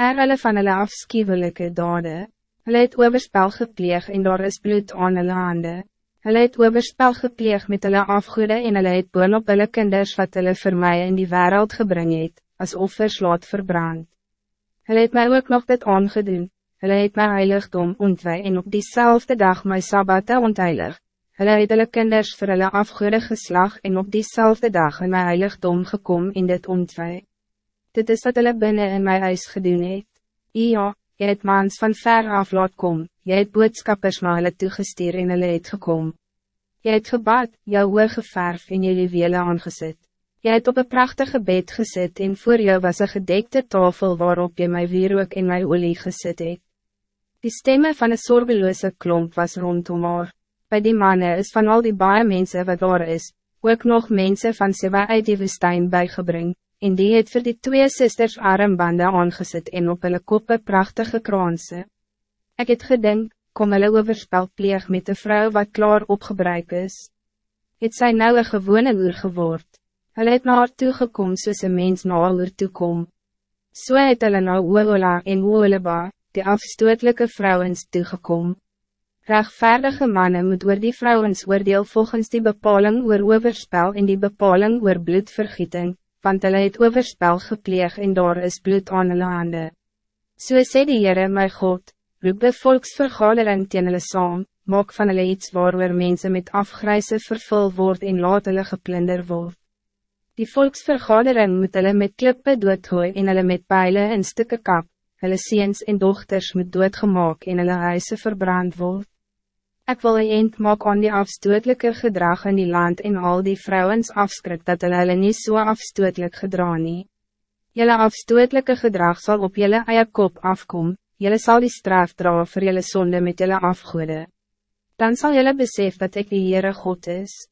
Er hulle van hulle afskiewelike dade, hulle het overspel gepleeg en daar is bloed aan hulle hande. Hulle het overspel gepleeg met hulle afgoede en hulle het boonop hulle kinders wat hulle vir my in die wereld gebring het, as offers laat verbrand. Hulle het my ook nog dit aangedoen, hulle het my heiligdom ontwij en op diezelfde dag my sabbate ontheilig. Hulle het hulle kinders vir hulle afgoede geslag en op diezelfde dag in my heiligdom gekom en dit ontwij. Dit is wat hulle binnen in my huis gedoen het. Ja, jy het mans van ver af laat kom, jy het boodskappers na hulle toegestuur en hulle het gekom. Jy het gebad, jou oor geverf en jy wele aangezet. Jy het op een prachtige bed gezet en voor jou was een gedekte tafel waarop jy my wierook en my olie gezet het. Die stemme van een zorgeloze klomp was rondom haar. Bij die mannen is van al die baie mensen wat daar is, ook nog mensen van Seba uit die woestijn bijgebring, en die het vir die twee sisters armbande aangezet en op hulle koppe prachtige kraanse. Ik het gedink, kom hulle overspel pleeg met de vrouw wat klaar opgebruik is. Het sy nou een gewone uur geword. Hulle het na haar toegekom soos een mens na haar toekom. So het hulle na Oola en Ooleba, die afstootelijke vrouwens toegekom. Rechtvaardige mannen moet oor die vrouwens oordeel volgens die bepaling oor overspel en die bepaling oor bloedvergieting, want hulle het overspel gepleeg en daar is bloed aan hulle hande. So sê die Heere my God, roep de volksvergadering teen hulle saam, maak van hulle iets waar mensen met afgrijze vervul word en laat hulle geplunder word. Die volksvergadering moet hulle met klippe doodgooi en hulle met pijlen en stukken kap, hulle seens en dochters moet doodgemaak en hulle huise verbrand word. Ik wil een eind maak aan die afstootelijke gedrag in die land en al die vrouwens afskrik dat hulle hulle nie so afstootelijk gedra nie. Julle afstootelijke gedrag zal op julle eie kop afkom, julle zal die straf dra vir julle sonde met julle afgoede. Dan zal julle besef dat ik die Heere God is.